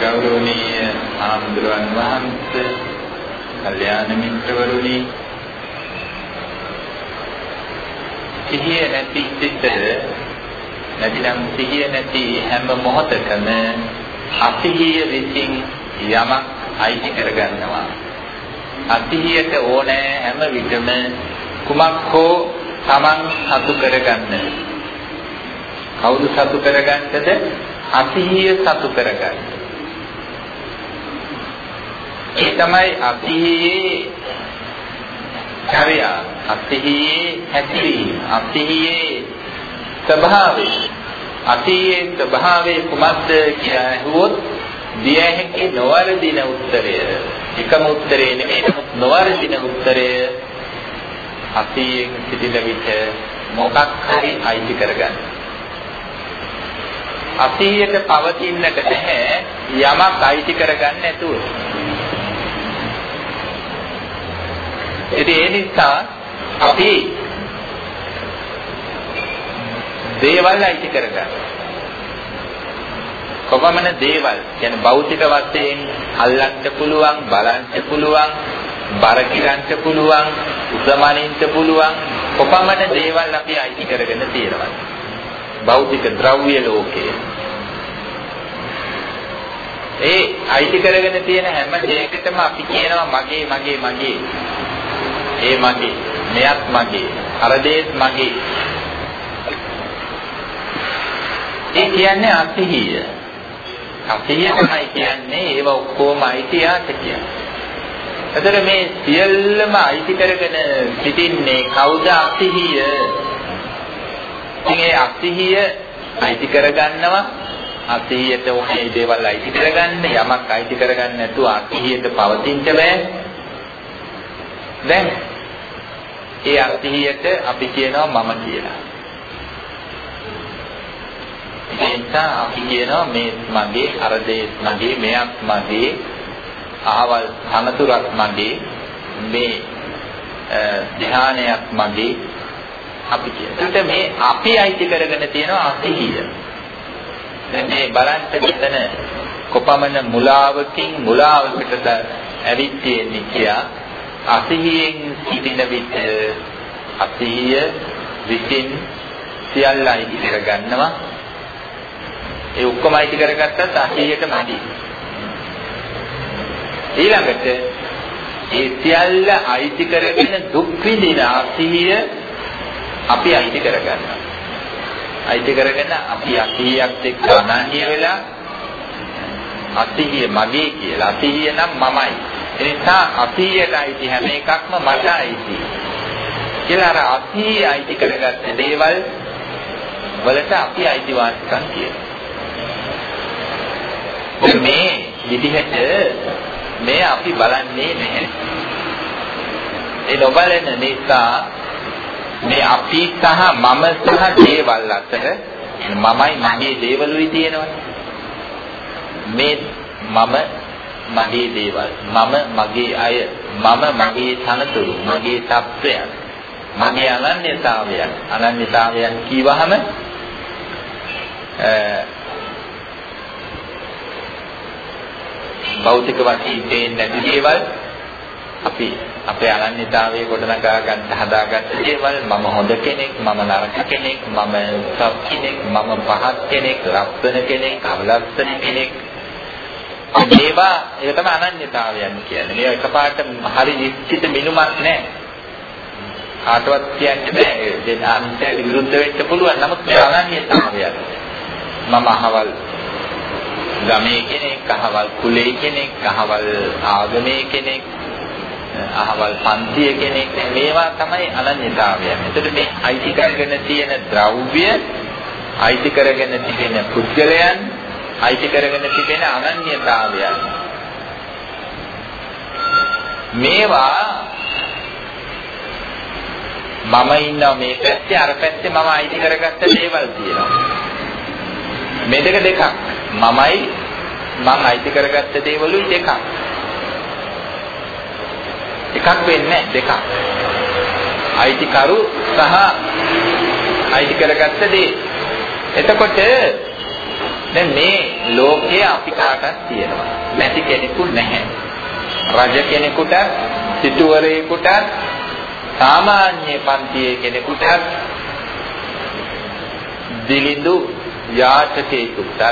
ගෞරවනීය ආම්දුරන් වහන්සේ, කල්යාණ මිත්‍රවරුනි, සිහිය නැති සිත නැතිනම් සිහිය නැති හැම මොහොතකම අසිහිය විසින් යමක් අයිති කරගන්නවා. අසිහියට ඕනෑ හැම විටම කුමක් හෝ Taman සතු කරගන්න. කවුරු සතු කරගන්නද? අසිහිය සතු කරගන්න. ඒ තමයි අසිහියේ චර්ය. අසිහියේ හැසිරීම අසිහියේ ස්වභාවය. අසිහියේ ස්වභාවය කුමක්ද කියලා අහුවොත් දිය හැකි නොවරදින උත්තරය. එකම උත්තරේ නෙමෙයි නොවරදින උත්තරය අසිහියෙන් සිටින විට මොකක් හරි අයිති කරගන්න. අසිහියට පවතින්නට නැහැ යමක් අයිති කරගන්න නැතුව ඉතින් ඒ නිසා අපි දේවල් අයිති කරගන්න. කොපමණ දේවල් කියන්නේ භෞතික වශයෙන් අල්ලන්න පුළුවන්, බලන්න පුළුවන්, බර කිරන්න පුළුවන්, උසමනින්න පුළුවන් කොපමණ දේවල් අපි අයිති කරගෙන තියෙනවද? භෞතික ද්‍රව්‍ය ලෝකයේ ඒ අයිති කරගෙන තියෙන හැම දෙයකටම අපි කියනවා මගේ මගේ මගේ ඒ මගේ මෙයත් මගේ අර දේත් මගේ. ඒ කියන්නේ අතිහිය. අතිහිය තමයි කියන්නේ ඒව ඔක්කොම අයිතියාට කියන්නේ. එතකොට මේ සියල්ලම අයිති කරගෙන සිටින්නේ කවුද අතිහිය? ඉතින් ඒ අතිහිය අයිති කරගන්නවා. අතිහියට උනේ දේවල් අයිති කරගන්න යමක් අයිති කරගන්න නැතුව අතිහියට පවතින්න බෑ. දැන් ඒ අර්ථියට අපි කියනවා මම කියලා. ඒ නිසා අපි කියනවා මේ මගේ අර දේ මගේ මෙයක් මගේ අහවල් තනතුරක් මගේ මේ ධ්‍යානයක් මගේ අපි කියනවා. ඒකට මේ අපි අයිති කරගෙන තියෙනවා අතිහිය. දැන් මේ බලන්න මෙතන කොපමණ මුලාවකින් මුලාවකටද ඇවිත් තියෙන්නේ කියලා අසිහියෙන් සිටින විට අසිහිය විසින් සියල්ල අයිති කරගන්නවා ඒ ඔක්කොම අයිති කරගත්තත් අසිහියට මදි. ඊළඟට ඒ සියල්ල අයිති කරගෙන දුක් විඳින අසිහිය අපි අයිති කරගන්නවා. අයිති කරගෙන අපි අසිහියත් එක්ක අනන්‍ය වෙලා අසිහිය මගේ කියලා. අසිහිය නම් මමයි. එනිසා අසීයට අයිති හැම එකක්ම මට අයිති. කියලා අර අසී අයිති කරගත්ත දේවල් වලට අපි අයිතිවාසිකම් කියනවා. මේ විදිහට මේ අපි බලන්නේ නැහැ. ඒ නොබලන නිසා මේ අපි සහ මම සහ දේවල් අතර මමයි මගේ දේවලුයි තියෙනවනේ. මේ මම මගේ දේවල්. මම මගේ අය. මම මගේ තනතුරු. මගේ තත්ත්වයන් මගේ අනන්‍යතාවයන්. අනන්‍යතාවයන් කියවහම භෞතික වශයෙන් පේන්නේ නැති දේවල්. අපි අපේ අනන්‍යතාවයේ ගොඩනගා ගන්න හදාගත්ත දේවල්. මම හොඳ කෙනෙක් මම නරක කෙනෙක් මම සත් කෙනෙක් මම පහත් කෙනෙක් ලස්සන කෙනෙක් අවලස්සන කෙනෙක්. මේවා ඒක තමයි අනන්‍යතාවයන් කියන්නේ. මේවා එකපාරට හරි නිශ්චිත මිනුමක් නැහැ. කාටවත් කියන්න බෑ. දෙන්න අන්තයට විරුද්ධ වෙන්න පුළුවන්. නමුත් මේ අනන්‍යතාවයන්. මම අහවල් ගමේ කෙනෙක්, අහවල් කුලේ කෙනෙක්, අහවල් ආගමේ කෙනෙක්, අහවල් පන්තිය කෙනෙක් මේවා තමයි අනන්‍යතාවයන්. එතකොට මේ අයිති කරගෙන තියෙන ද්‍රව්‍ය අයිති කරගෙන තියෙන පුද්ගලයන් අයිති කරගෙන තිබෙන අනන්‍යතාවයන් මේවා මම ඉන්නවා මේ පැත්තේ අර පැත්තේ මම අයිති කරගත්ත දේවල් තියෙනවා. මේ දෙක දෙකක්. මමයි මං අයිති කරගත්ත දේවලුයි දෙකක්. එකක් වෙන්නේ දෙකක්. අයිතිකරු සහ අයිති කරගත්ත දේ. එතකොට දැන් මේ ලෝකයේ අපි කාටත් තියෙනවා. නැති කෙනෙකු නැහැ. රජ කෙනෙකුට, සිටුවරයෙකුට, සාමාන්‍ය පන්තියේ කෙනෙකුට, දිලිඳු යාචකයෙකුට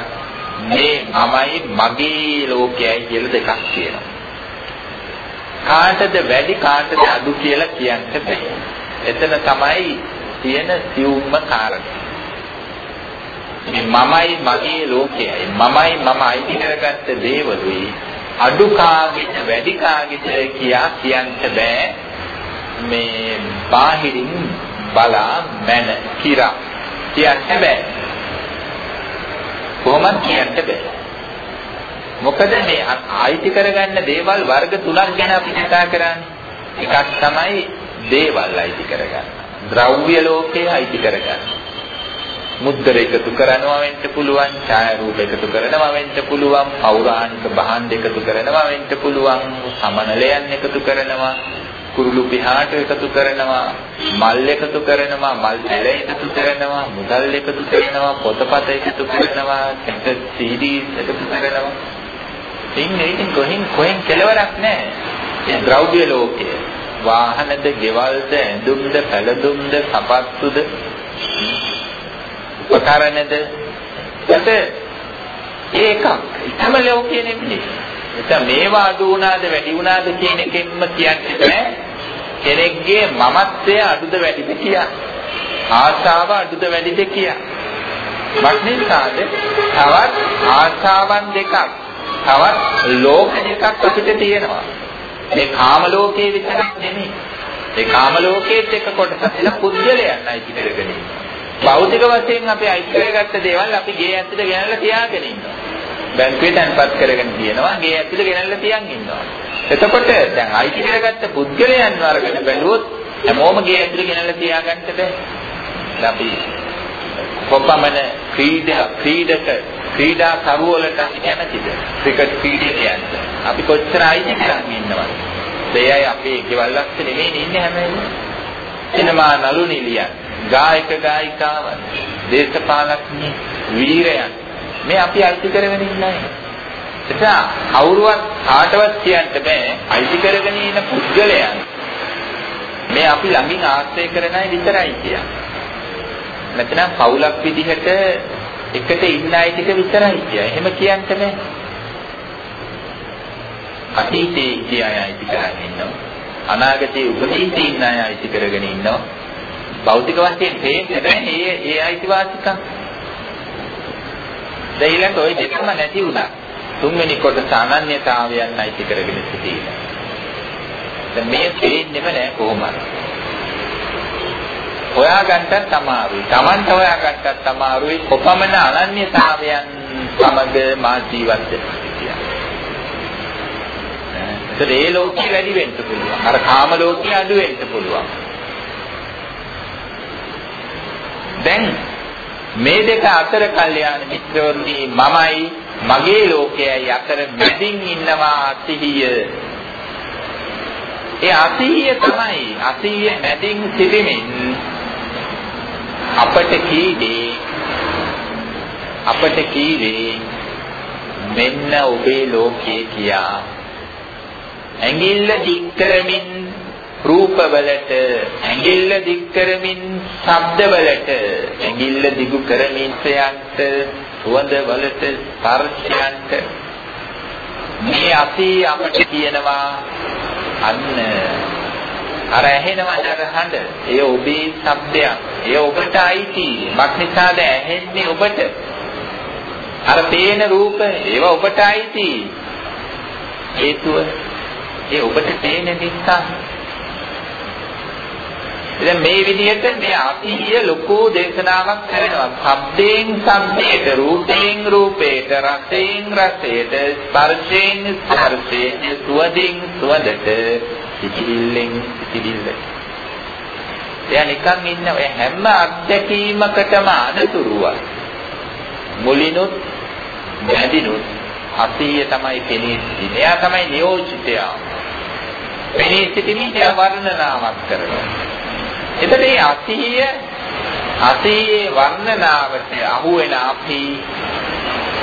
මේ මමයි මගේ ලෝකයයි කියලා දෙකක් තියෙනවා. කාටද වැඩි කාටද අඩු කියලා කියන්න බෑ. එතන තමයි තියෙන සියුම්ම කාරණය. මේ මමයි මගේ ලෝකයයි මමයි මම අයිති කරගත්ත දේවලුයි අඩු කාගෙද වැඩි කාගෙද කියා කියන්න බෑ. මේ බාහිරින් බලා මන කිරා. කියන්න බෑ. කොහොමද කියන්න බෑ. මොකද මේ ආයිති කරගන්න දේවල් වර්ග තුනක් ගැන අපි කතා කරන්නේ. එකක් තමයි දේවල් ආයිති කරගන්න. ද්‍රව්‍ය ලෝකයේ ආයිති කරගන්න. මුද්දර එකතු කරනවා වෙන්න පුළුවන් ඡායාරූප එකතු කරනවා වෙන්න පුළුවන් පෞරාණික භාණ්ඩ එකතු කරනවා වෙන්න පුළුවන් සමනලයන් එකතු කරනවා කුරුළු පිහාට එකතු කරනවා මල් එකතු කරනවා මල් පෙළ එකතු කරනවා මුදල් එකතු කරනවා පොතපත එකතු කරනවා කැසට් CD එකතු කරනවා. ඉන්නේ ඉතින් කොහෙන් කොහෙන් කෙලවරක් නැහැ. ඒ ද්‍රව්‍ය ලෝකය. වාහනද ගෙවල්ද ඇඳුම්ද පැළඳුම්ද සපත්තුද? උපකරණද යට ඒකක් එකම ලෝකයේ නෙමෙයි. එතන මේවා අඩු වුණාද වැඩි වුණාද කියන එකෙන්ම කියන්නේ නැහැ. කෙනෙක්ගේ මමත්වය අඩුද වැඩිද කියා. ආශාව අඩුද වැඩිද කියා. මක්නිසාද තවත් ආශාවන් දෙකක් තවත් ලෝක දෙකක් අපිට තියෙනවා. මේ කාම ලෝකයේ විතරක් නෙමෙයි. ඒ කාම ලෝකයේත් එක කොටසක් පුද්ගලයන් අයිති කරගෙන ඉන්නවා. භෞතික වශයෙන් අපි අයිති කරගත්ත දේවල් අපි ගේ ඇතුලේ ගෙනල්ලා තියාගෙන ඉන්නවා. බැංකුවේ තැන්පත් කරගෙන තියෙනවා ගේ ඇතුලේ ගෙනල්ලා තියන් ඉන්නවා. එතකොට දැන් අයිති කරගත්ත පුද්ගලයන් වර්ගන බැලුවොත් හැමෝම ගේ ඇතුලේ ගෙනල්ලා තියාගන්න බෑ. අපි කොපමණ ක්‍රීඩා ක්‍රීඩක ක්‍රීඩා කරුවලට කැමතිද? ක්‍රිකට් ක්‍රීඩකයන්ට. අපි කොච්චර අයිති කරන් ඉන්නවද? දෙයයි අපේ ගෙවල් ලක්ෂ නෙමෙයි ඉන්නේ හැම වෙලේම. සිනමා නළු නිලියන් ගායක ගායිකාවන් දේශපාලඥ වීරයන් මේ අපි අයිති කරගෙන ඉන්නේ එතන කවුරුවත් කාටවත් කියන්න බෑ අයිති කරගෙන ඉන්න පුද්ගලයන් මේ අපි ළඟින් ආශ්‍රය කරන අය විතරයි කියන්නේ නැත්නම් පවුලක් විදිහට එකට ඉන්න අය ටික විතරයි කිය. එහෙම කියන්න බෑ. අතීතයේ ඉන්න අය අයිති කරගෙන ඉන්නවා. අනාගතයේ උපදීතේ ඉන්න අය අයිති කරගෙන ඉන්නවා. භෞතික වශයෙන් තේන්නේ නැහැ ඒ ඒ අයිතිවාසිකම්. දැන් ඊළඟ ওই දෙකම නැති වුණා. තුන්වෙනි කොටස අනන්‍යතාවයන් අයිති කරගෙන සිටීම. දැන් මේ තේන්නේම නැහැ කොහොමද? හොයාගන්නත් අමාරුයි. Tamanට හොයාගන්නත් අමාරුයි. කොපමණ අනන්‍යතාවයන් සමග මා ජීවත් වෙනවා. ඒ ලෝකෙ වැඩි වෙන්න පුළුවන්. අර කාම ලෝකෙ අඩු වෙන්න පුළුවන්. දැන් මේ දෙක අතර කල්යාණ මිත්‍රවරුනි මමයි මගේ ලෝකයයි අතර මැදින් ඉන්නවා අතිහිය. ඒ අතිහිය තමයි අතිහිය මැදින් සිටීමෙන් අපට කීවේ අපට කීවේ මෙන්න ඔබේ ලෝකයේ කියා ඇඟිල්ල දික් කරමින් රූපවලට ඇඟිල්ල දික් කරමින් ශබ්දවලට ඇඟිල්ල දිගු කරමින් සයන්ට සුවඳවලට ස්පර්ශයන්ට. මේ අපි අපට කියනවා අන්න අර ඇහෙනවා අර හඬ. ඒ ඔබේ ශබ්දයක්. ඒ ඔබට අයිති. මක්නිසාද ඇහෙන්නේ ඔබට? අර පේන රූප ඒවා ඔබට අයිති. හේතුව ඒ ඔබට පේන නිසා දැන් මේ විදිහට මේ අතිහිය ලොකු දේශනාවක් කරනවා. ශබ්දයෙන් ශබ්දයට, රූපයෙන් රූපයට, රසයෙන් රසයට, ස්පර්ශයෙන් ස්පර්ශයට, සුවඳින් සුවඳට, සිතිවිල්ලෙන් සිතිවිල්ලට. එයා නිකන් ඉන්න ඔය හැම අත්දැකීමකටම අනතුරුවක්. මුලිනුත් මැදිනුත් අතිහිය තමයි පෙනී සිටින්නේ. එයා තමයි නියෝජිතයා. පෙනී සිටින්නේ වර්ණනාවක් කරනවා. එතකොට මේ අසීය අසීයේ වර්ණනාවට අහු වෙන අපි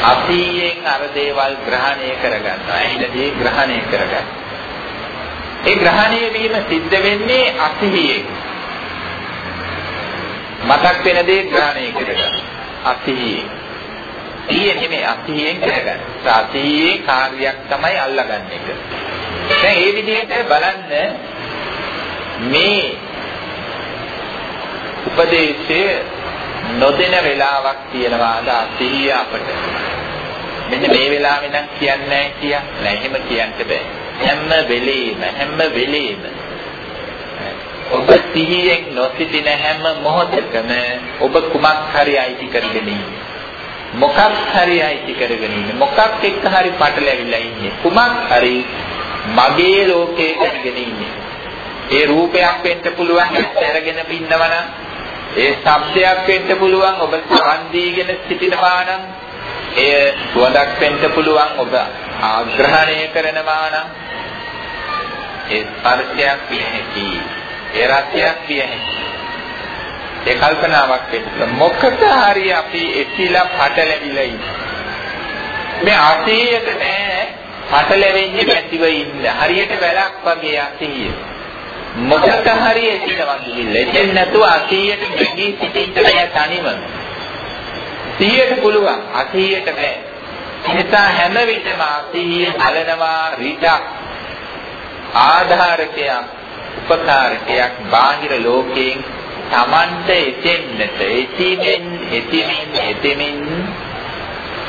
අසීයෙන් අර දේවල් ග්‍රහණය කරගන්නවා. ඇහිලදී ග්‍රහණය කරගන්න. ඒ ග්‍රහණය වීම සිද්ධ වෙන්නේ අසීයෙන්. මතක් වෙන දේ ග්‍රහණය කරගන්න. අසීයෙන්. ඊයේ නෙමෙයි අසීයෙන් කරගන්න. අසීයේ කාර්යයක් තමයි අල්ලගන්න එක. දැන් මේ විදිහට බලන්න මේ උපදේශය නොදෙන වෙලාවක් තියෙනවාද අසීය අපට. මෙන්න මේ වෙලාවේ නම් කියන්නේ නැහැ කිය. නෑ එහෙම කියන්න බෑ. හැම වෙලෙම හැම වෙලෙම ඔබ සිහියෙන් නොසිටින හැම මොහොතකම ඔබ කුමක් හරි අයිති කරගෙන ඉන්නේ. මොකක් හරි අයිති කරගෙන ඉන්නේ. මොකක් එක්ක හරි පටලැවිලා ඉන්නේ. කුමක් හරි මගේ ලෝකේ කරගෙන ඉන්නේ. ඒ රූපයක් වෙන්න පුළුවන් ඇරගෙන ඉන්නවනම් ඒ ශබ්දයක් වෙන්න පුළුවන් ඔබ සමන් දීගෙන සිටිනවා නම් එය සුවඳක් වෙන්න පුළුවන් ඔබ ආග්‍රහණය කරනවා නම් ඒ ස්පර්ශයක් විය හැකියි ඒ රසයක් විය හැකියි ඒ කල්පනාවක් වෙන්න මොකද හරි අපි එතිලා පටලැවිලා ඉන්නේ. මේ අසීයක නෑ පටලැවෙන්නේ නැතිව ඉන්න. හරියට වැලක් වගේ අසීය මොකට හරි එතිනවා ගිහිල්ලා එතෙන් නැතුව අසීයට ගිහී සිටින්න බෑ තනිව 100ට පුළුවන් 80ට බෑ. නිසා හැම විටම අසීය බලනවා රිටක් ආධාරකයක් උපකාරකයක් බාහිර ලෝකයෙන් Tamanta එතෙන්නට එතිමින් එතිමින් එතිමින්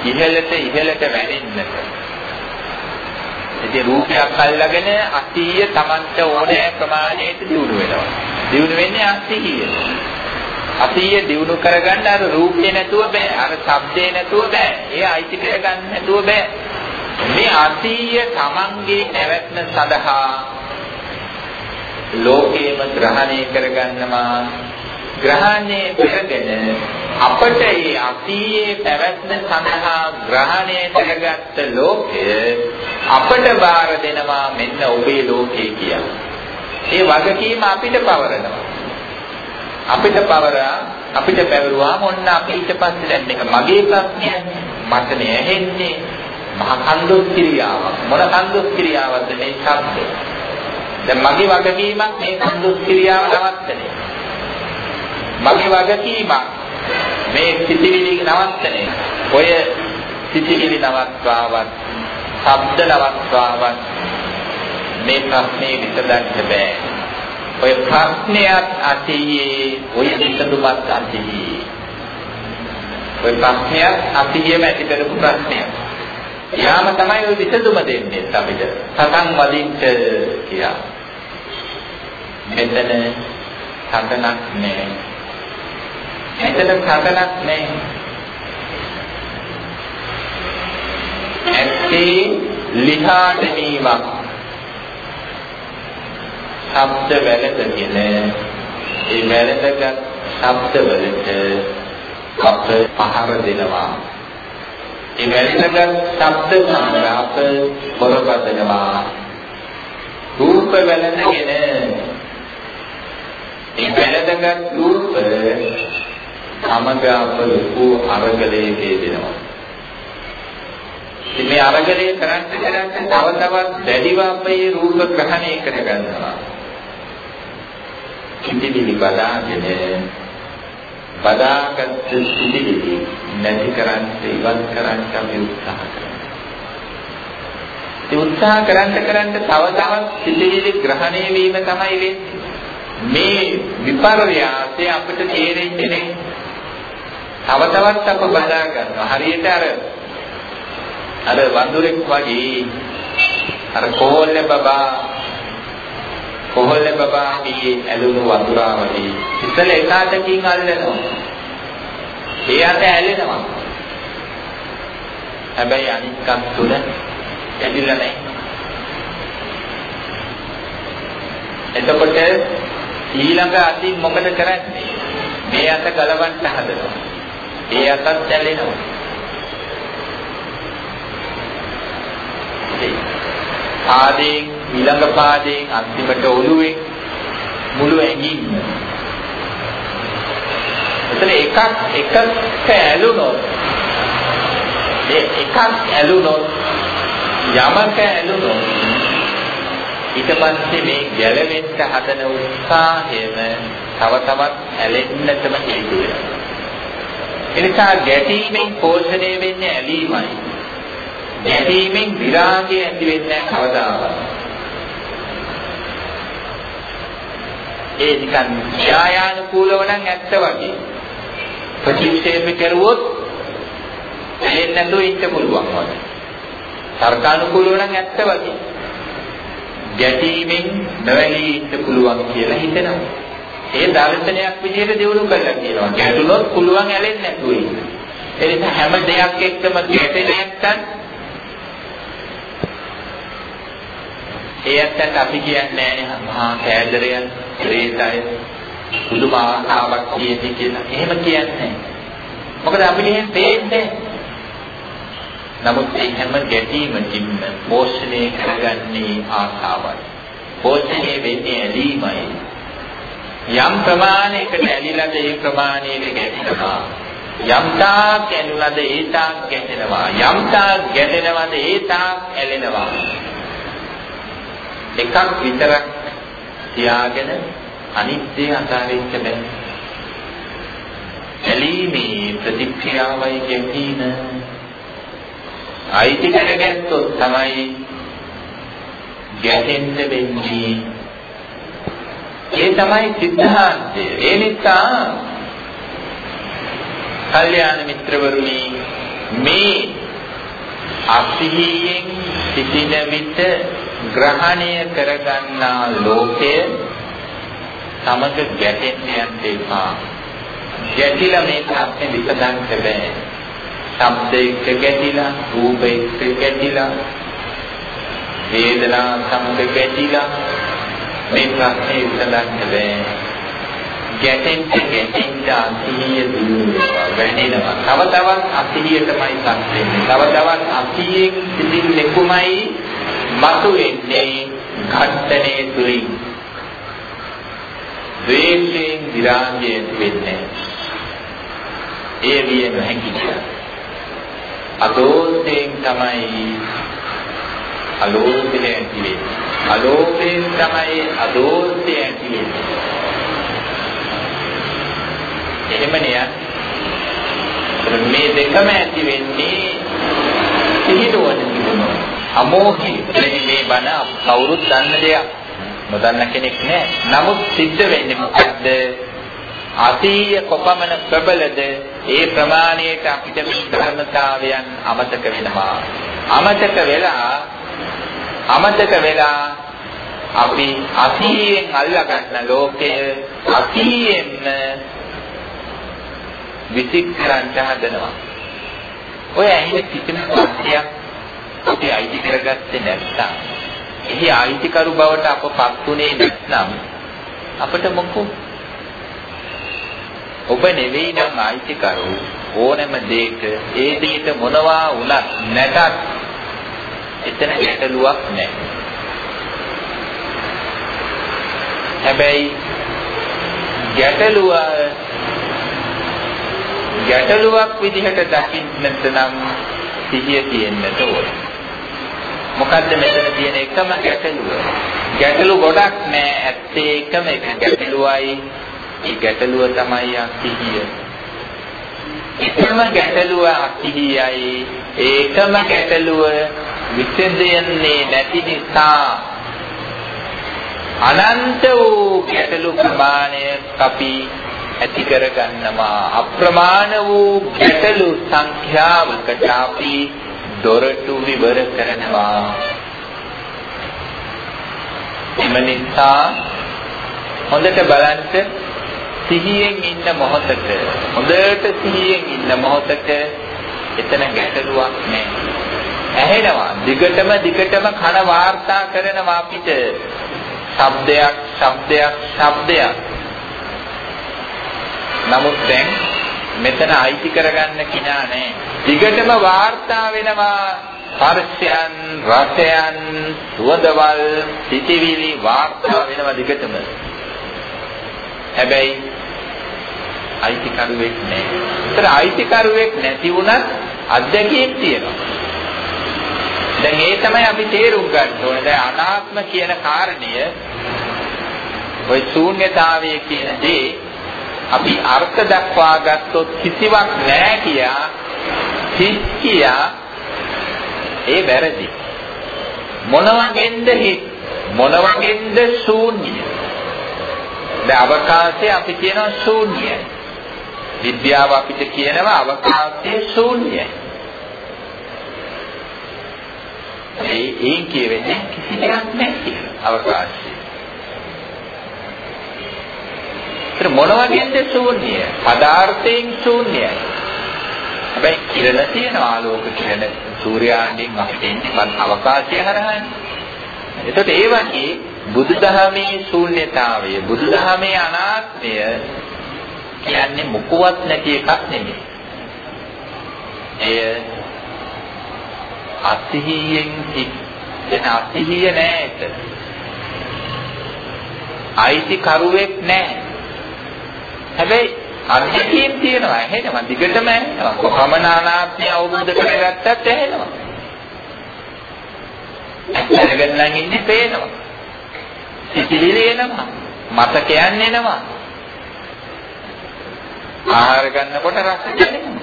ඉහළට ඉහළට වැනෙන්නට. ඉතින් රූපයක් අල්ලගෙන අසීය Tamanta ඕනෑ ප්‍රමාණයට දියුණු වෙනවා. දියුණු වෙන්නේ අසීය. අසීය දියුණු කරගන්න අර රූපේ නැතුව බෑ. අර ශබ්දේ නැතුව බෑ. ඒ අයිති කරගන්න නැතුව බෑ. මේ අසීය Tamanගේ නැවැත්ම සඳහා ලෝකේම ග්‍රහණය කරගන්නවා ග්‍රහණය කරගෙන අපට මේ අසීයේ පැවැත්ම සඳහා ග්‍රහණය කරගත්ත ලෝකය අපට බාර දෙනවා මෙන්න ඔබේ ලෝකේ කියලා. ඒ වගකීම අපිට පවරනවා. අපිට පවරා අපිට පැවරුවාම ඔන්න අපි ඊට පස්සේ දැන් මේක මගේ ප්‍රශ්නයක් මට නේ ඇහෙන්නේ මහ කන්දොස් ක්‍රියාවක් මොන කන්දොස් ක්‍රියාවක්ද මේ ශබ්ද දැන් මගේ වගකීමක් මේ කන්දොස් ක්‍රියාව නවත්තන්නේ. මගේ වගකීමක් මේ සිතිවිලි නවත්තන එක. ඔය සිතිවිලි නවත්වාවත්, ශබ්ද නවත්වාවත් මේ ප්‍රශ්නේ විසඳන්න බෑ. ඔය ප්‍රශ්නයත් අතීයේ ඔය විසඳුමත් අතීයේ. ඔය ප්‍රශ්නයත් අතීයේම ඇති කරපු ප්‍රශ්නයක්. යාම තමයි ඔය විසඳුම දෙන්නේ අපිට. සතන් වදින්න කියලා. මෙතන සතනක් නෑ. එතන කඩලක් නැහැ. ඇත්තේ ලිහාට නීවක්. ශබ්ද වැළඳගෙන ඒ වැළඳගත් ශබ්ද වලට අප පහර දෙනවා. ඒ වැළඳගත් ශබ්ද සංග්‍රහක පොරබදනවා. රූප වැළඳගෙන ඒ වැළඳගත් රූප සමග අප ලොකු අරගලයක දෙනවා. ඉතින් මේ අරගලය කරන්න කරන්න තව තවත් දැඩිව අපේ රූප ග්‍රහණය කරගන්නවා. කිඳිලි බලාගෙන බදාගත් සිටිලි නැති කරන්න ඉවත් කරන්න අපි උත්සාහ කරනවා. ඒ උත්සාහ කරන්න කරන්න තව තවත් සිටිලි ග්‍රහණය වීම තමයි වෙන්නේ. මේ විපර්යාසය අපිට තේරෙන්නේ නැහැ. තව තවත් අප බදා ගන්නවා. හරියට අර අර වඳුරෙක් වගේ අර කොහොල්ල බබා කොහොල්ල බබා මේ ඇලුණු වඳුරා වගේ ඉතල එක අතකින් අල්ලනවා. ඒ අත ඇලෙනවා. හැබැයි අනිත් අත් තුන ඇදිලා නැහැ. එතකොට ඊළඟ අතින් මොකද කරන්නේ? මේ අත ගලවන්න හදනවා. ඒ අතත් ඇලෙනවා. පාදයෙන් ඊළඟ පාදයෙන් අන්තිමට ඔළුවේ මුළු ඇඟින්ම. එතන එකක් එකක් ඇලුනොත් මේ එකක් ඇලුනොත් යමක ඇලුනොත් ඊට පස්සේ මේ ගැලවෙන්න හදන උත්සාහයම තව තවත් ඇලෙන්නටම හේතු වෙනවා. එනිසා ගැටීමෙන් පෝෂණය වෙන්නේ ඇලීමයි. ගැටීමෙන් විරාගය ඇති වෙන්නේ කවදාවත්. ඒ නිකන් ඡායානුකූලව නම් ඇත්ත වගේ. ප්‍රතික්ෂේප කරුවොත් එන්නේ නැතුව ඉන්න පුළුවන් වගේ. තර්කානුකූලව නම් ඇත්ත වගේ. ගැටීමෙන් නොවැළී ඉන්න පුළුවන් කියලා හිතනවා. ඒ දර්ශනයක් විදිහට දිනු කරලා කියනවා. ගැටුනොත් පුළුවන් ඇලෙන්නේ නැතුව ඉන්න. ඒ නිසා හැම දෙයක් එක්කම ගැටෙන නැත්තම් ඒ ඇත්තට අපි කියන්නේ නැහැ මහා කෑදරයන්, ප්‍රේතය, පුදුම ආකාවක් කියති කියලා. එහෙම කියන්නේ මොකද අපිට එහෙම පේන්නේ නමුත් ඒ හැම ගැටීමකින්ම පෝෂණය කරගන්නේ ආසාවයි. පෝෂණය වෙන්නේ ඇලීමයි. යම් ප්‍රමාණයකට ඇලිලාද ඒ ප්‍රමාණයට ගැටෙනවා. යම් තාක් ඇලුනද ඒ තාක් ගැටෙනවා. යම් තාක් ගැටෙනවද ඒ තාක් ඇලෙනවා. එකක් විතරක් තියාගෙන අනිත්‍ය අතාරින්න බෑ. ඇලීමේ ප්‍රතික්‍රියාවයි ගැටීම අයිති කරගත්තොත් තමයි ගැටෙන්න වෙන්නේ. ඒ තමයි සිද්ධාන්තය. ඒ නිසා කල්යාණ මිත්‍රවරුනි මේ අසිහියෙන් සිටින විට ග්‍රහණය කරගන්නා ලෝකය සමග ගැටෙන්න යන්න එපා. ගැටිලා මේ ප්‍රශ්නේ විසඳන්න බෑ. ශබ්ද එක්ක ගැටිලා, රූප එක්ක ගැටිලා, වේදනා සමග ගැටිලා මේ ප්‍රශ්නේ විසඳන්න බෑ. ගැටෙන්න ගැටෙන්න අසිහිය දුරනවා වැනෙනවා. තව තවත් අසිහිය තමයි සක් වෙන්නේ. තව තවත් අසිහියෙන් සිටින් ලෙකුමයි මතු වෙන්නේ ඝට්ටනේ තුලින්. ද්වේෂයෙන් විරාගයෙන් වෙන්නේ. ඒ විය නොහැකි කියලා. අදෝෂයෙන් තමයි අලෝභය ඇති වෙන්නේ. අලෝභයෙන් තමයි අදෝෂය ඇති වෙන්නේ. එහෙමනේ මේ දෙකම ඇති වෙන්නේ සිහිනුවන තිබුණා. අමෝහී මේ බණ කවුරුත් දන්න දෙයක්. නොදන්න කෙනෙක් නෑ. නමුත් සිද්ධ වෙන්නේ මොකද්ද? අතීය කොපමණ ප්‍රබලද ඒ ප්‍රමාණයට අපිට මේ ධර්මතාවයන් අමතක වෙනවා. අමතක වෙලා අමතක වෙලා අපි අතීයෙන් අල්ලගන්න ලෝකය අතීයෙන්ම විසික් කරන්න හදනවා. ඔය ඇහිල කිසිම සත්‍යයක් අපි අයිති කරගත්තේ නැත්නම් එහි අයිතිකරු බවට අපපත් උනේ නැත්නම් අපිට මොකෝ ඔබ නෙවෙයි නම් අයිතිකරු ඕනෑම දෙයක ඒ දෙයට මොනවා වුණත් නැතත් එතන ගැටලුවක් නැහැ. හැබැයි ගැටලුව ගැටලුවක් විදිහට දකින්නට නම් සිහිය තියෙන්නට ඕන. මොකද්ද මෙතන තියෙන එකම ගැටලුව? ගැටලු ගොඩක් නෑ ඇත්තේ එකම එක ගැටලුවයි. ඒ ගැටලුව තමයි අසිහිය. එකම ගැටලුව අසිහියයි. ඒකම ගැටලුව විසඳෙන්නේ නැති නිසා අනන්ත වූ ගැටලු ප්‍රමාණය අපි ඇති කරගන්නවා. අප්‍රමාණ වූ ගැටලු සංඛ්‍යාවකට අපි දොරටු විවර කරනවා. එම නිසා හොඳට බලන්න සිහියෙන් ඉන්න මොහොතක හොඳට සිහියෙන් ඉන්න මොහොතක එතන ගැටලුවක් නැහැ. ඇහෙනවා දිගටම දිගටම කන වාර්තා කරනවා අපිට ශබ්දයක් ශබ්දයක් ශබ්දයක් නමුත් දැන් මෙතන අයිති කරගන්න කිනා නැහැ. දිගටම වාර්තා වෙනවා ස්පර්ශයන්, රසයන්, සුවඳවල්, සිටිවිලි වාර්තා වෙනවා දිගටම. හැබැයි අයිතිකරුවෙක් නැහැ. ඒතර අයිතිකරුවෙක් නැති වුණත් අත්දැකීම් තියෙනවා. දැන් ඒ තමයි අපි තේරුම් ගන්න ඕනේ. දැන් අනාත්ම කියන කාරණය ওই ශූන්‍යතාවය කියන දේ අපි අර්ථ දක්වා ගත්තොත් කිසිවක් නැහැ කියා හිත් කියා ඒ වැරදි. මොන වගේන්ද හිත් මොන වගේන්ද ශූන්‍ය. දැන් අවකාශය අපි කියනවා ශූන්‍යයි. විද්‍යාව අපිට කියනවා අවකාශයේ ශූන්‍යයි. ඒ ඒන් කියවෙන්නේ දෙයක් නැහැ අවකාශය. ඒත් මොන වගේද ශූන්‍යය? පදාර්ථයෙන් ශූන්‍යයි. හැබැයි කිරණ තියෙන ආලෝක කිරණ සූර්යාණ්ඩෙන් අපිට එන්නේ අවකාශය හරහානේ. එතකොට ඒ වගේ බුදුදහමේ ශූන්‍යතාවය බුදුදහමේ අනාත්මය කියන්නේ මොකවත් නැති එකක් නෙමෙයි. එය අසිහියෙන් එන අසිහිය නෑ ඒක. අයිති කරුවෙක් නෑ. හැබැයි අත්‍යකීම් තියෙනවා එහෙනම් දිගටම ඇහෙනවා. කොහමන අනාත්මය අවබෝධ කරගත්තත් ඇහෙනවා. දැනගෙන නම් ඉන්නේ පේනවා. සිතිවිලි එනවා. මතකයන් එනවා. ආහාර ගන්නකොට රස දැනෙනවා.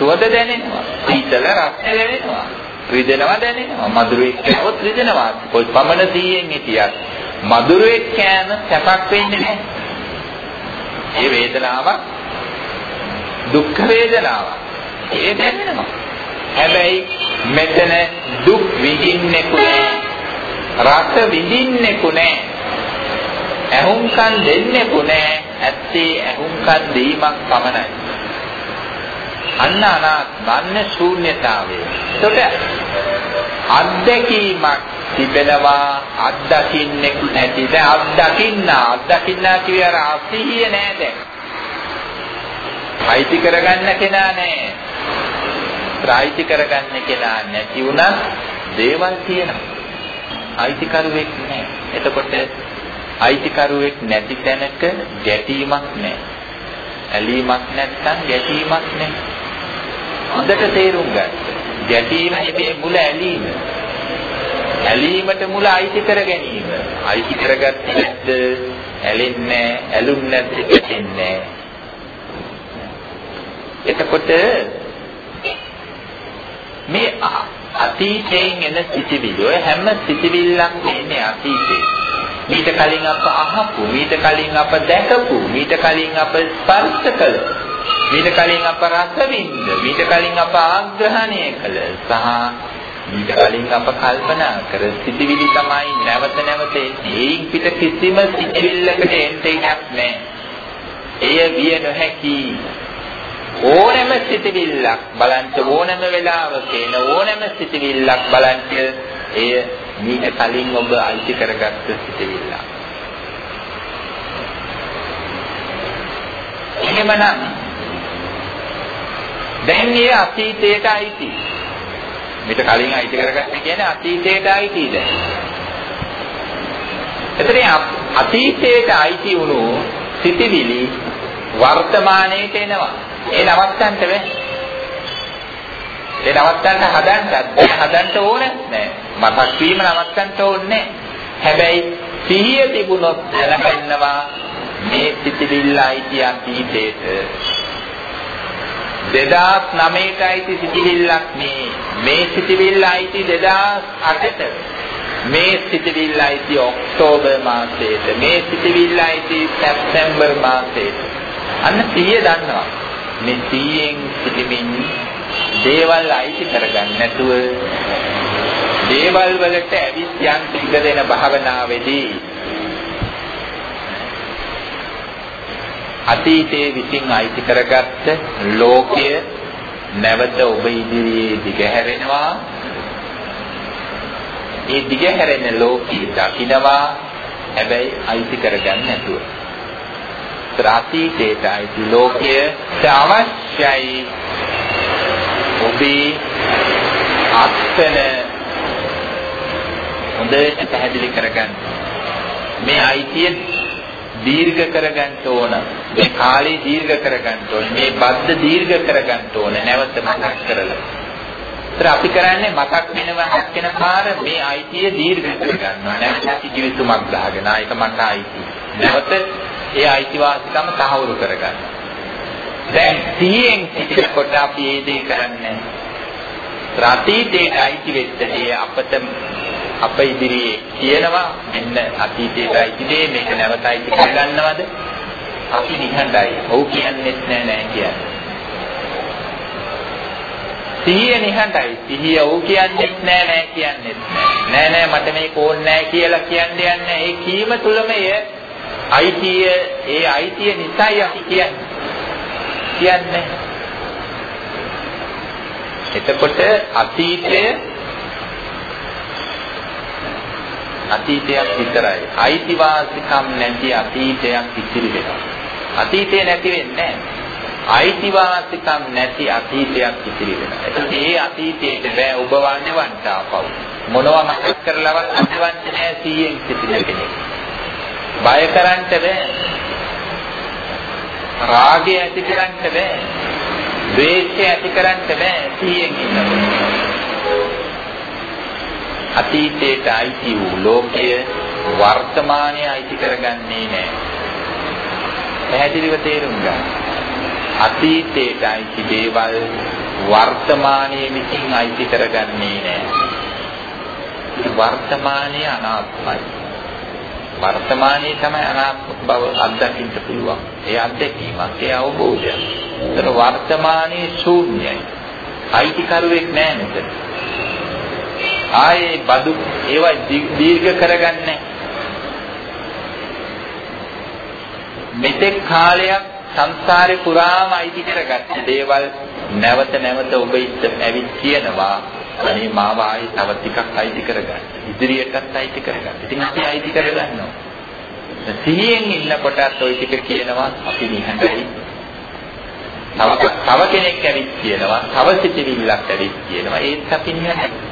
සුවඳ දැනෙනවා. සීතල රස දැනෙනවා. රිදෙනවා දැනෙනවා. මధుරෙක් කෑවොත් රිදෙනවා. කොයි පමණ සීයෙන් හිටියත් මధుරෙක් කෑම සැපක් වෙන්නේ නැහැ. ඒ වේදනාව දුක් වේදනාවක්. ඒ දැනෙනවා. හැබැයි මෙතන දුක් විඳින්නෙකු නෑ. රස විඳින්නෙකු නෑ. ඇහුම්කන් දෙන්නෙකු නෑ. ඇත්තේ ඇහුම්කන් දීමක් පමණයි. අන්න අනාත්මන්න ශූන්‍යතාවය. එතකොට අත්දැකීමක් තිබෙනවා අත්දකින්නෙක් නැති. දැන් අත්දකින්න අත්දකින්න කිය අර අසිහිය නෑ දැන්. අයිති කරගන්න කෙනා නෑ. ප්‍රායිති කරගන්න කෙනා නැති වුණත් දේවල් තියෙනවා. අයිතිකරුවෙක් නෑ. එතකොට අයිතිකරුවෙක් නැති තැනක ගැටීමක් නෑ. ඇලීමක් නැත්නම් ගැටීමක් නෑ. හොඳට තේරුම් ගන්න. ගැටීම නෙමෙයි මුල ඇලීම. ඇලීමට මුල අයිති කර ගැනීම. අයිති කරගත්තේ නැද්ද? ඇලෙන්නේ ඇලුන්නේ නැද්ද? ගැටෙන්නේ එතකොට මේ අතීතයෙන් එන සිතිවිලි ඔය හැම සිතිවිල්ලක් එන්නේ අතීතේ. මීට කලින් අප අහපු, මීට කලින් අප දැකපු, මීට කලින් අප ස්පර්ශ කළ, මීට කලින් අප රස විඳ, මීට කලින් අප ආග්‍රහණය කළ සහ ඊට කලින් අප කල්පනා කර සිටිවිලි තමයි නැවත නැවත එයින් පිට කිසිම සිටිවිල්ලකට එන්න ඉඩක් නැහැ. එය විය නොහැකි ඕනෑම සිටිවිල්ලක් බලන්ට ඕනෑම වෙලාවක එන ඕනෑම සිටිවිල්ලක් බලන්ට එය මීට කලින් ඔබ අයිති කරගත්ත සිටිවිල්ලක්. එහෙමනම් දැන් මේ අතීතයට අයිති. මීට කලින් අයිති කරගන්න කියන්නේ අතීතයට අයිති දැන්. එතන අතීතයට අයිති වුණු සිටිවිලි වර්තමානයේට එනවා. ඒ නවත්තන්න බෑ. ඒ නවත්තන්න හදන්නත් හදන්න ඕන නෑ. මතක් වීම නවත්තන්න ඕනේ හැබැයි සිහිය තිබුණොත් දැනගන්නවා මේ සිතිවිල්ල අයිති අතීතේට 2009ට අයිති සිතිවිල්ලක් මේ. මේ සිතිවිල්ල අයිති 2008ට මේ සිතිවිල්ල අයිති ඔක්තෝබර් මාසයේට. මේ සිතිවිල්ල අයිති සැප්තැම්බර් මාසයේට. අන්න සිහිය දන්නවා. මේ සිහියෙන් සිටමින් දේවල් අයිති කරගන්න නැතුව දේවල් වලට ඇවිත් යන් ටික දෙන භාවනාවේදී අතීතයේ විසින් අයිති කරගත්ත ලෝකය නැවත ඔබ ඉදිරියේ දිගහැරෙනවා. ඒ දිගහැරෙන ලෝකී දකින්නවා හැබැයි අයිති කරගන්න නැතුව. අතීතයට අයිති ලෝකය අවශ්‍යයි. ඔබේ අත්පන හොඳට පැහැදිලි කරගන්න. මේ අයිතිය දීර්ඝ කරගන්න ඕන. මේ කාලේ දීර්ඝ කරගන්න ඕන. මේ බද්ද දීර්ඝ කරගන්න ඕන. නැවත මතක් කරලා. ඒතර අපි කරන්නේ මතක් වෙනවා කියන පාර මේ අයිතිය දීර්ඝ කරගන්නවා. නැවත ජීවිතුමක් දාගෙන ආයක මට අයිති. නැවත ඒ අයිතිවාසිකම තහවුරු කරගන්නවා. දැන් 100න් සිටිනකොට අපි මේ දේ කරන්නේ අතීතයට අයිති වෙච්ච දේ අපට අප ඉදිරියේ කියනවා මෙන්න අතීතයට අයිති දේ මේක නැවත අයිති කරගන්නවද අපි නිහඬයි. ඔව් කියන්නෙත් නෑ නෑ කියන්නේ. සිහිය නිහඬයි. සිහිය ඔව් කියන්නෙත් නෑ නෑ කියන්නෙත් නෑ. නෑ නෑ මට මේක ඕනේ නෑ කියලා කියන්නේ යන්නේ. ඒ කීම තුලම ඒ අයිතිය ඒ අයිතිය නිසායි අපි කියන්නේ. කියන්නේ. එතකොට අතීතය අතීතයක් විතරයි. අයිතිවාසිකම් නැති අතීතයක් ඉතිරි වෙනවා. අතීතය නැති වෙන්නේ අයිතිවාසිකම් නැති අතීතයක් ඉතිරි වෙනවා. එතකොට මේ අතීතයට බෑ ඔබ වන්නේ වන්ටාපව්. මොනවා මතක් කරලවත් අදවන්නේ නෑ 100න් සිටින කෙනෙක්. බය කරන්න බෑ. රාගය ඇති කරන්න බෑ. ද්වේෂය ඇති කරන්න බෑ 100න් ඉන්නකොට. අතීතයට අයිති වූ ලෝකය වර්තමානයේ අයිති කරගන්නේ නැහැ. පැහැදිලිව තේරුම් ගන්න. අතීතයට අයිති දේවල් වර්තමානයේ විසින් අයිති කරගන්නේ නැහැ. වර්තමානයේ අනාත්මයි. වර්තමානයේ තමයි අනාත්ම බව අත්දකින්න පුළුවන්. ඒ අත්දැකීමක්, ඒ අවබෝධයක්. ඒතර වර්තමානයේ ශූන්‍යයි. අයිතිකරුවෙක් නැහැ මෙතන. ආයේ බදු ඒවා දීර්ඝ කරගන්නේ මෙතෙක් කාලයක් සංසාරේ පුරාම අයිති කරගත්ත දේවල් නැවත නැවත ඔබ ඉස්ස ඇවිත් කියනවා අනේ මාව ආයි තව ටිකක් අයිති කරගන්න. ඉදිරියටත් අයිති කරගන්න. ඉතින් අපි අයිති කරගන්නවා. සිහියෙන් ඉන්නකොටත් ওই ටික කියනවා අපි නිහඬයි. තව තව කෙනෙක් ඇවිත් කියනවා, තව සිතිවිල්ලක් ඇවිත් කියනවා. ඒත් අපි නිහඬයි.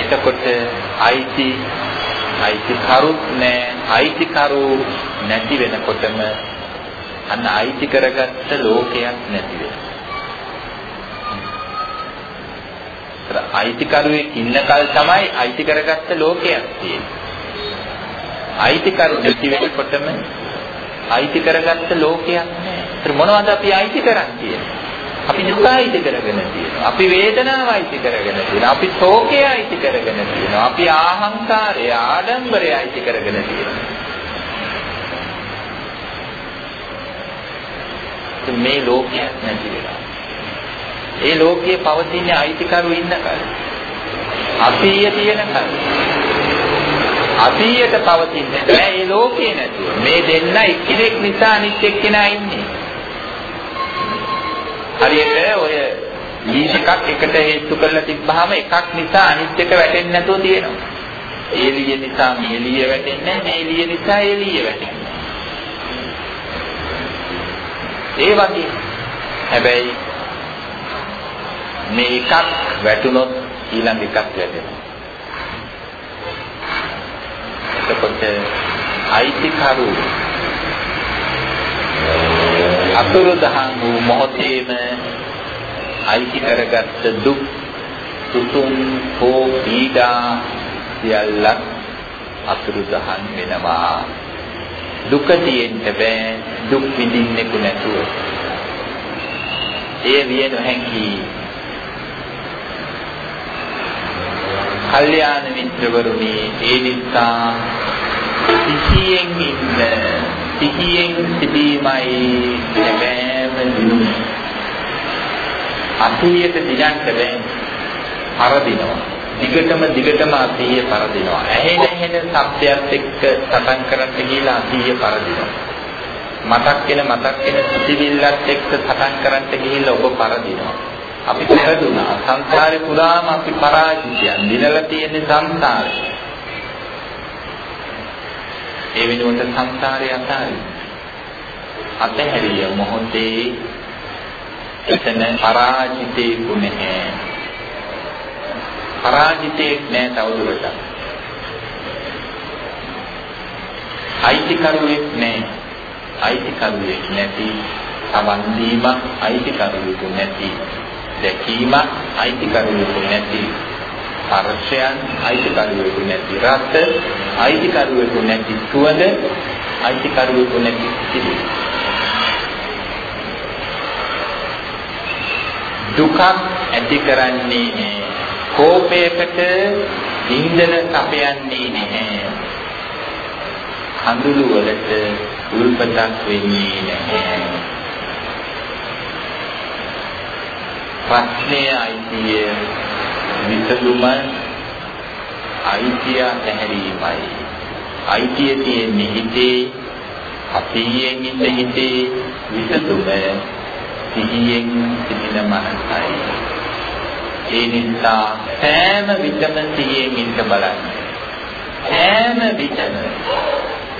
එතකොට අයිති අයිති කරුත් නැහැ අයිති කරු නැති වෙනකොටම අන්න අයිති කරගත්ත ලෝකයක් නැති වෙනවා අයිතිකරුවෙක් ඉන්නකල් තමයි අයිති කරගත්ත ලෝකයක් තියෙන්නේ. අයිතිකරු නැති වෙනකොටම අයිති කරගත්ත ලෝකයක් නැහැ. ඒත් මොනවද අපි අයිති කරන්නේ? අපි දුකයිති කරගෙන තියෙනවා. අපි වේදනාවයිති කරගෙන තියෙනවා. අපි ශෝකයයිති කරගෙන තියෙනවා. අපි ආහංකාරය, ආඩම්බරයයිති කරගෙන තියෙනවා. මේ ලෝකයක් නැති වෙනවා. ඒ ලෝකයේ පවතින අයිතිකරු ඉන්නකල්. අසීය තියෙනකල්. අසීයට පවතින්නේ නැහැ මේ ලෝකේ නැතුව. මේ දෙන්න එක්කෙනෙක් නිසා අනිත් එක්කෙනා ඉන්නේ. හරියට ඔය ලීස් එකක් එකට හේතු කරලා තිබ්බහම එකක් නිසා අනිත් එක වැටෙන්නේ නැතුව තියෙනවා. ඒ ලිය නිසා මේ ලිය වැටෙන්නේ මේ ලිය නිසා ඒ ලිය වැටෙන්නේ. ඒ වගේ හැබැයි මේ එකක් වැටුනොත් ඊළඟ එකක් වැටෙනවා. එතකොට අයිතිකරු අතුරුදහන් වූ මොහොතේම අයිති කරගත්ත දුක් තුතුම් හෝ පීඩා සියල්ලක් අතුරුදහන් වෙනවා. දුක තියෙන්න බෑ දුක් විඳින්නෙකු නැතුව. එය විය නොහැකි කල්යාණ මිත්‍රවරුනි ඒ නිසා සිහියෙන් ඉන්න සිහියෙන් සිටීමයි සැබෑම දිනුම. අසීයට දිගන්න බෑ. පරදිනවා. දිගටම දිගටම අසීය පරදිනවා. ඇහෙන ඇහෙන ශබ්දයක් එක්ක සටන් කරන්න ගිහිලා අසීය පරදිනවා. මතක් වෙන මතක් වෙන සිතිවිල්ලත් එක්ක සටන් කරන්න ගිහිල්ලා ඔබ පරදිනවා. අපි පෙරදුනා සංසාරේ පුරාම අපි පරාජිතයන් දිනලා තියෙන සංසාරේ ඒ වෙනුවට සංසාරය අතාරින්න. අතහැරිය මොහොතේ එතන පරාජිතේ ගුණේ පරාජිතයෙක් නෑ තවදුරටත්. අයිතිකරුවෙක් නෑ. අයිතිකරුවෙක් නැති සමන් දීමක් අයිතිකරුවෙකු නැති දැකීමක් අයිතිකරුවෙකු නැති ස්පර්ශයන් අයිතිකරුවෙකු නැති රස අයිතිකරුවෙකු නැති සුවඳ අයිතිකරුවෙකු නැති සිදු දුකක් ඇති කරන්නේ නැහැ. කෝපයකට ඉන්ධන සපයන්නේ නැහැ. කඳුළු වලට උල්පතක් වෙන්නේ නැහැ. ප්‍රශ්නයේ අයිතිය විසඳුම අයිතිය පැහැරීමයි. අයිතිය තියෙන්නේ හිතේ අපියෙන් ඉන්න හිතේ විසඳුම සිහියෙන් සිටින මනසයි. ඒ නිසා සෑම විටම සිහියෙන් ඉන්න බලන්න. සෑම විටම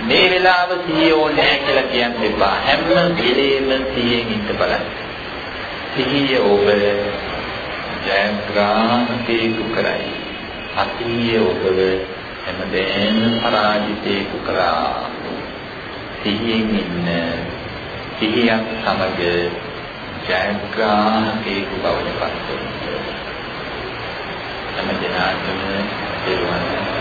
මේ වෙලාව සිහිය ඕනේ කියලා කියන්න එපා. හැම වෙලේම සිහියෙන් ඉන්න බලන්න. සිහිය ඔබ ජයග්‍රාහකේතු කරයි. අතිමිය ඔබව හැමදේම පරාජිතේතු කරා. සිහියෙන් ඉන්න සිහියක් සමග ජයග්‍රාහකේතු බවට පත් වෙන්න. හැමදෙනාටම දිරුවන්